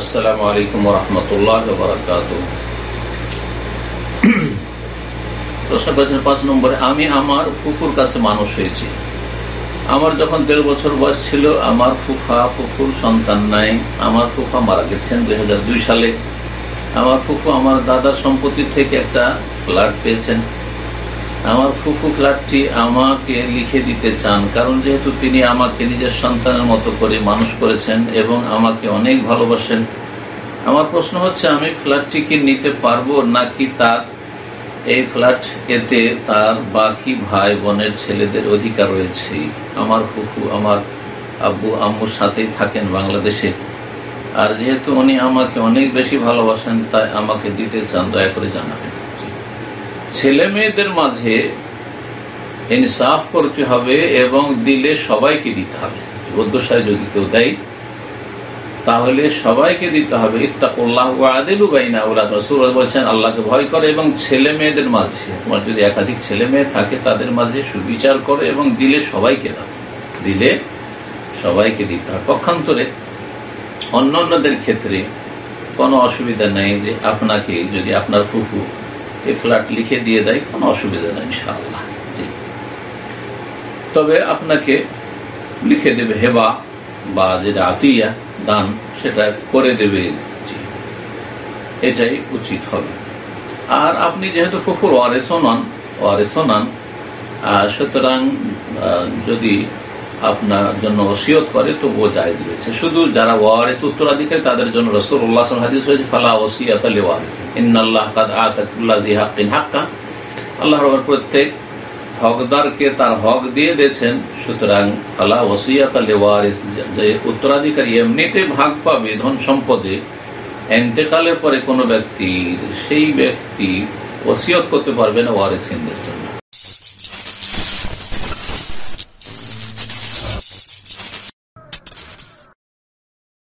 আসসালামু আলাইকুম রহমতুল্লাহ বরকাত প্রশ্ন করেছেন, পাঁচ নম্বরে, আমি আমার ফুফুর কাছে মানুষ হয়েছি। আমার যখন দেড় বছর বয়স ছিল, আমার ফুফা, ফুফুর সন্তান নাই। আমার ফুফা মারা গেছেন দু হাজার দুই সালে। আমার ফুফু আমার দাদার সম্পত্তি থেকে একটা ফ্ল্যাট পেয়েছেন। আমার ফুফু ফ্ল্যাটটি আমাকে লিখে দিতে চান, কারণ যেহেতু তিনি আমাকে নিজের সন্তানের মতো করে মানুষ করেছেন এবং আমাকে অনেক ভালোবাসেন, আমার প্রশ্ন হচ্ছে, আমি ফ্ল্যাটটি কি নিতে পারব নাকি তার, এই ফ্ল্যাট এতে তার বাকি ভাই বোনের ছেলেদের অধিকার রয়েছে? আমার ফুফু আমার আব্বু আম্মুর সাথেই থাকেন বাংলাদেশে। আর যেহেতু উনি আমাকে অনেক বেশি ভালোবাসেন, তাই আমাকে দিতে চান, দয়া করে জানাবেন। ছেলে মেয়েদের মাঝে ইনসাফ করতে হবে এবং দিলে সবাইকে দিতে হবে। বদ্ধসায় যদি কেউ দেয়, তাহলে সবাইকে দিতে হবে। বলছেন, আল্লাহকে ভয় করে এবং ছেলে মেয়েদের মাঝে। তোমার যদি একাধিক ছেলে মেয়ে থাকে, তাদের মাঝে সুবিচার করো এবং দিলে সবাইকে দাও। দিলে সবাইকে দিতে হবে। পক্ষান্তরে অন্য অন্যদের ক্ষেত্রে কোনো অসুবিধা নেই যে আপনাকে, যদি আপনার ফুফু এই ফ্ল্যাট লিখে দিয়ে দেয়, কোনো অসুবিধা নেই, ইনশাআল্লাহ। তবে আপনাকে লিখে দেবে হেবা বা যেটা আতিয়া, দান, সেটা করে দেবে এটাই উচিত হবে। আর আপনি যেহেতু ফুফুর ওয়ারেসও নন ওয়ারেসও নন সুতরাং যদি আপনার জন্য ওসিয়ত করে তো ও জায়জ রয়েছে। শুধু যারা ওয়ারেস উত্তরাধিকারী, তাদের জন্য রসুল উল্লাহ হাদিস হয়েছে ফালা ওসিয়াত আলী ওয়ারেস ইন্নআল্লাহ হাক্কা আল্লাহ প্রত্যেক হকদারকে তার হক দিয়ে দিয়েছেন, সুতরাং ফালা ওসিয়াত আলী ওয়ারিস যে উত্তরাধিকারী এমনিতে ভাগ পাবে ধন সম্পদে, এন্তেকালের পরে কোনো ব্যক্তির সেই ব্যক্তি ওসিয়ত করতে পারবে না ওয়ারিসিনদের জন্য।